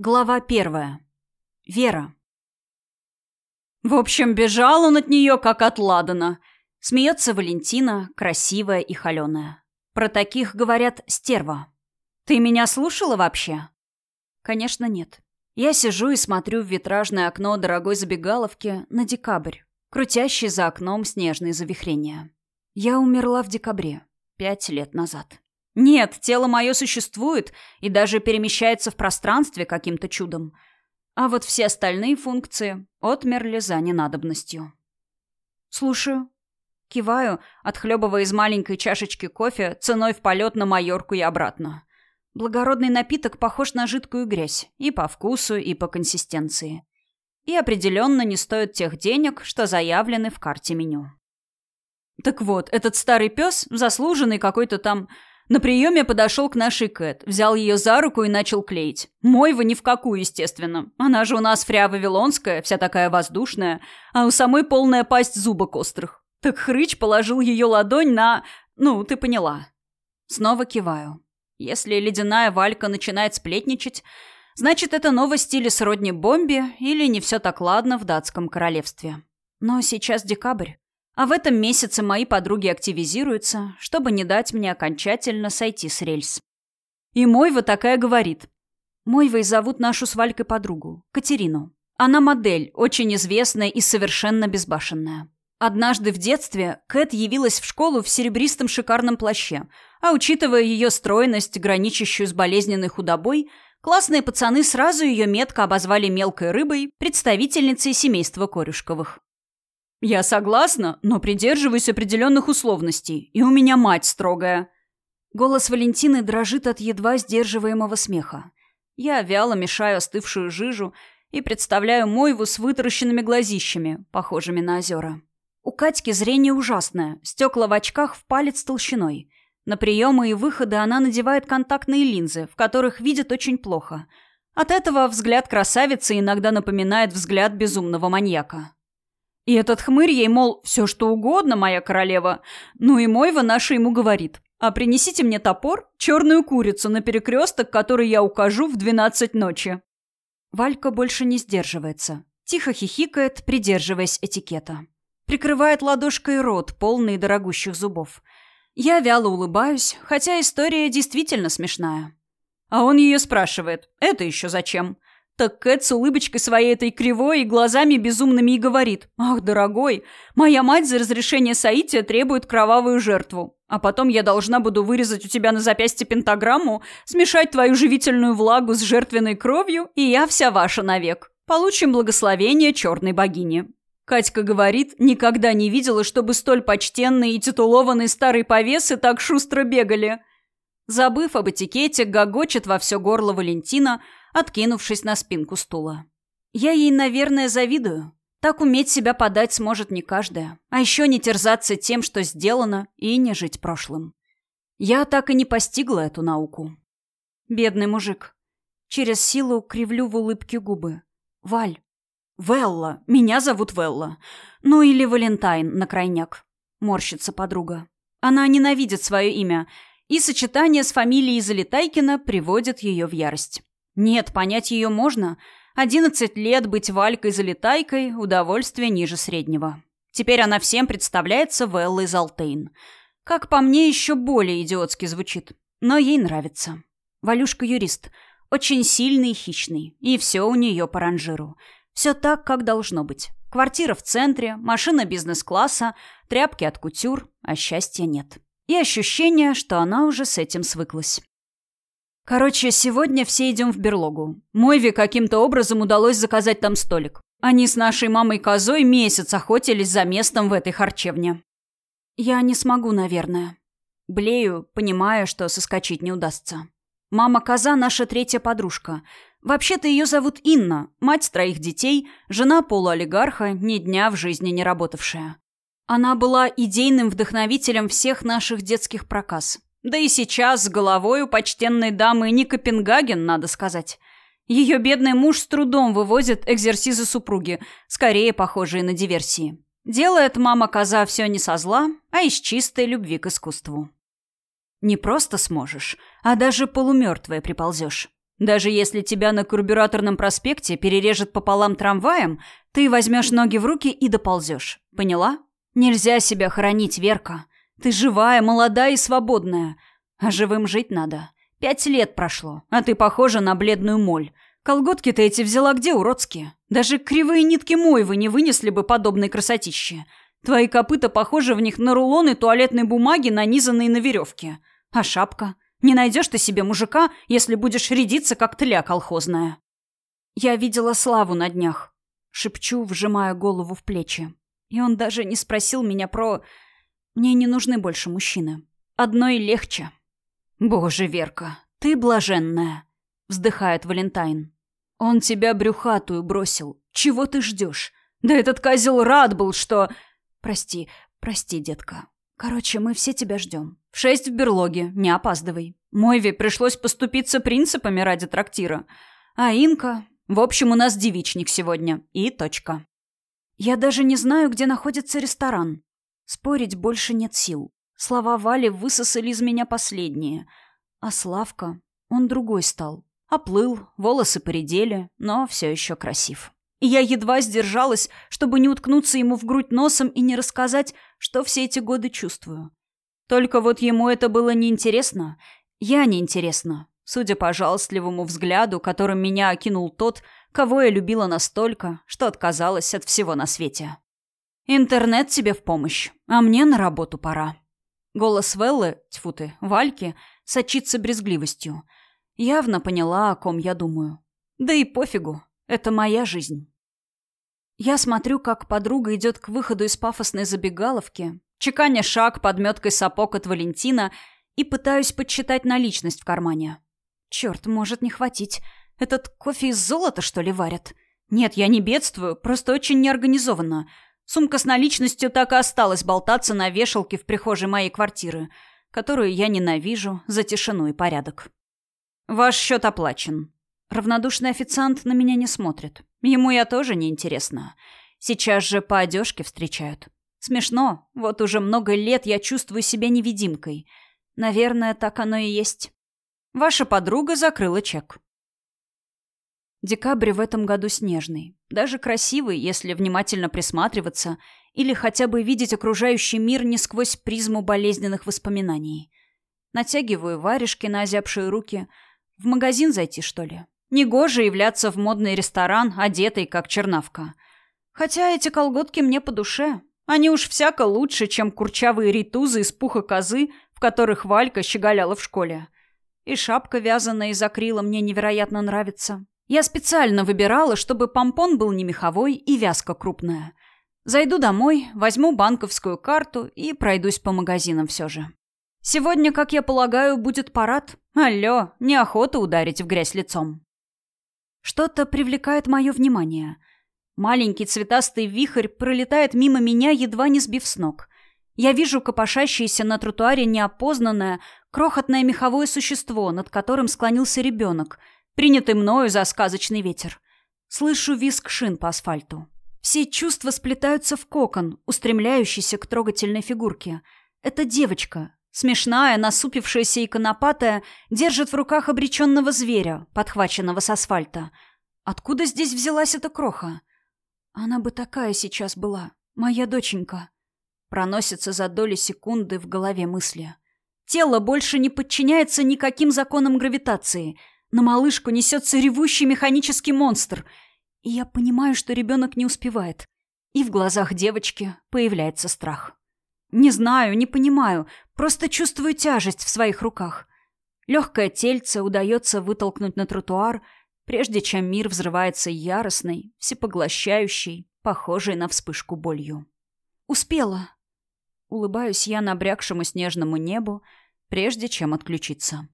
Глава первая. Вера. В общем, бежал он от нее, как от Ладана. Смеется Валентина, красивая и холеная. Про таких говорят стерва. Ты меня слушала вообще? Конечно, нет. Я сижу и смотрю в витражное окно дорогой забегаловки на декабрь, крутящий за окном снежные завихрения. Я умерла в декабре, пять лет назад. Нет, тело мое существует и даже перемещается в пространстве каким-то чудом. А вот все остальные функции отмерли за ненадобностью. Слушаю. Киваю, отхлебывая из маленькой чашечки кофе ценой в полет на Майорку и обратно. Благородный напиток похож на жидкую грязь и по вкусу, и по консистенции. И определенно не стоит тех денег, что заявлены в карте меню. Так вот, этот старый пес, заслуженный какой-то там на приеме подошел к нашей Кэт, взял ее за руку и начал клеить. Мойва ни в какую, естественно. Она же у нас фря вавилонская, вся такая воздушная, а у самой полная пасть зубок острых. Так Хрыч положил ее ладонь на... Ну, ты поняла. Снова киваю. Если ледяная Валька начинает сплетничать, значит, это новости или сродни бомбе, или не все так ладно в датском королевстве. Но сейчас декабрь. А в этом месяце мои подруги активизируются, чтобы не дать мне окончательно сойти с рельс. И Мойва такая говорит. Мойвой зовут нашу с Валькой подругу, Катерину. Она модель, очень известная и совершенно безбашенная. Однажды в детстве Кэт явилась в школу в серебристом шикарном плаще, а учитывая ее стройность, граничащую с болезненной худобой, классные пацаны сразу ее метко обозвали мелкой рыбой, представительницей семейства Корюшковых. «Я согласна, но придерживаюсь определенных условностей, и у меня мать строгая». Голос Валентины дрожит от едва сдерживаемого смеха. Я вяло мешаю остывшую жижу и представляю Мойву с вытаращенными глазищами, похожими на озера. У Катьки зрение ужасное, стекла в очках в палец толщиной. На приемы и выходы она надевает контактные линзы, в которых видит очень плохо. От этого взгляд красавицы иногда напоминает взгляд безумного маньяка. И этот хмырь ей, мол, все что угодно, моя королева. Ну и Мойва наша ему говорит. А принесите мне топор, черную курицу на перекресток, который я укажу в двенадцать ночи. Валька больше не сдерживается. Тихо хихикает, придерживаясь этикета. Прикрывает ладошкой рот, полный дорогущих зубов. Я вяло улыбаюсь, хотя история действительно смешная. А он ее спрашивает, это еще зачем? Так Кэт с улыбочкой своей этой кривой и глазами безумными и говорит. «Ах, дорогой, моя мать за разрешение Саития требует кровавую жертву. А потом я должна буду вырезать у тебя на запястье пентаграмму, смешать твою живительную влагу с жертвенной кровью, и я вся ваша навек. Получим благословение черной богини». Катька говорит, никогда не видела, чтобы столь почтенные и титулованные старые повесы так шустро бегали. Забыв об этикете, гогочет во все горло Валентина – откинувшись на спинку стула. «Я ей, наверное, завидую. Так уметь себя подать сможет не каждая. А еще не терзаться тем, что сделано, и не жить прошлым. Я так и не постигла эту науку. Бедный мужик. Через силу кривлю в улыбке губы. Валь. Велла. Меня зовут Велла. Ну или Валентайн на крайняк. Морщится подруга. Она ненавидит свое имя, и сочетание с фамилией Залетайкина приводит ее в ярость. Нет, понять ее можно. Одиннадцать лет быть Валькой-залетайкой – удовольствие ниже среднего. Теперь она всем представляется Веллой Залтейн. Как по мне, еще более идиотски звучит. Но ей нравится. Валюшка юрист. Очень сильный и хищный. И все у нее по ранжиру. Все так, как должно быть. Квартира в центре, машина бизнес-класса, тряпки от кутюр, а счастья нет. И ощущение, что она уже с этим свыклась. Короче, сегодня все идем в берлогу. Мойве каким-то образом удалось заказать там столик. Они с нашей мамой козой месяц охотились за местом в этой харчевне. Я не смогу, наверное. Блею, понимая, что соскочить не удастся. Мама коза наша третья подружка. Вообще-то ее зовут Инна, мать троих детей, жена полуолигарха, ни дня в жизни не работавшая. Она была идейным вдохновителем всех наших детских проказ. Да и сейчас с головой у почтенной дамы не Копенгаген, надо сказать. Ее бедный муж с трудом вывозит экзерсизы супруги, скорее похожие на диверсии. Делает мама-коза все не со зла, а из чистой любви к искусству. Не просто сможешь, а даже полумертвая приползешь. Даже если тебя на карбюраторном проспекте перережет пополам трамваем, ты возьмешь ноги в руки и доползешь. Поняла? Нельзя себя хоронить, Верка. Ты живая, молодая и свободная. А живым жить надо. Пять лет прошло, а ты похожа на бледную моль. Колготки ты эти взяла где, уродские? Даже кривые нитки Моевы не вынесли бы подобной красотищи. Твои копыта похожи в них на рулоны туалетной бумаги, нанизанные на веревке. А шапка? Не найдешь ты себе мужика, если будешь рядиться, как тля колхозная. Я видела Славу на днях. Шепчу, вжимая голову в плечи. И он даже не спросил меня про... Мне не нужны больше мужчины. Одной легче. Боже, Верка, ты блаженная. Вздыхает Валентайн. Он тебя брюхатую бросил. Чего ты ждешь? Да этот козел рад был, что... Прости, прости, детка. Короче, мы все тебя ждем. В шесть в берлоге, не опаздывай. Мойве пришлось поступиться принципами ради трактира. А Инка... В общем, у нас девичник сегодня. И точка. Я даже не знаю, где находится ресторан. Спорить больше нет сил. Слова Вали высосали из меня последние. А Славка... Он другой стал. Оплыл, волосы поредели, но все еще красив. И я едва сдержалась, чтобы не уткнуться ему в грудь носом и не рассказать, что все эти годы чувствую. Только вот ему это было неинтересно. Я неинтересна. Судя по жалостливому взгляду, которым меня окинул тот, кого я любила настолько, что отказалась от всего на свете. «Интернет тебе в помощь, а мне на работу пора». Голос Веллы, тьфу ты, Вальки, сочится брезгливостью. Явно поняла, о ком я думаю. Да и пофигу, это моя жизнь. Я смотрю, как подруга идет к выходу из пафосной забегаловки, чеканя шаг подметкой сапог от Валентина и пытаюсь подсчитать наличность в кармане. Черт, может не хватить. Этот кофе из золота, что ли, варят? Нет, я не бедствую, просто очень неорганизованно. Сумка с наличностью так и осталась болтаться на вешалке в прихожей моей квартиры, которую я ненавижу за тишину и порядок. Ваш счет оплачен. Равнодушный официант на меня не смотрит. Ему я тоже не интересна. Сейчас же по одежке встречают. Смешно. Вот уже много лет я чувствую себя невидимкой. Наверное, так оно и есть. Ваша подруга закрыла чек. Декабрь в этом году снежный. Даже красивый, если внимательно присматриваться или хотя бы видеть окружающий мир не сквозь призму болезненных воспоминаний. Натягиваю варежки на озябшие руки. В магазин зайти, что ли? Негоже являться в модный ресторан, одетой, как чернавка. Хотя эти колготки мне по душе. Они уж всяко лучше, чем курчавые ритузы из пуха козы, в которых Валька щеголяла в школе. И шапка вязаная из акрила мне невероятно нравится. Я специально выбирала, чтобы помпон был не меховой и вязка крупная. Зайду домой, возьму банковскую карту и пройдусь по магазинам все же. Сегодня, как я полагаю, будет парад. Алло, неохота ударить в грязь лицом. Что-то привлекает мое внимание. Маленький цветастый вихрь пролетает мимо меня, едва не сбив с ног. Я вижу копошащееся на тротуаре неопознанное, крохотное меховое существо, над которым склонился ребенок, принятый мною за сказочный ветер. Слышу визг шин по асфальту. Все чувства сплетаются в кокон, устремляющийся к трогательной фигурке. Это девочка, смешная, насупившаяся и конопатая, держит в руках обреченного зверя, подхваченного с асфальта. Откуда здесь взялась эта кроха? Она бы такая сейчас была, моя доченька. Проносится за доли секунды в голове мысли. Тело больше не подчиняется никаким законам гравитации. На малышку несется ревущий механический монстр. И я понимаю, что ребенок не успевает. И в глазах девочки появляется страх. Не знаю, не понимаю, просто чувствую тяжесть в своих руках. Легкое тельце удается вытолкнуть на тротуар, прежде чем мир взрывается яростной, всепоглощающей, похожей на вспышку болью. Успела. Улыбаюсь я набрякшему снежному небу, прежде чем отключиться.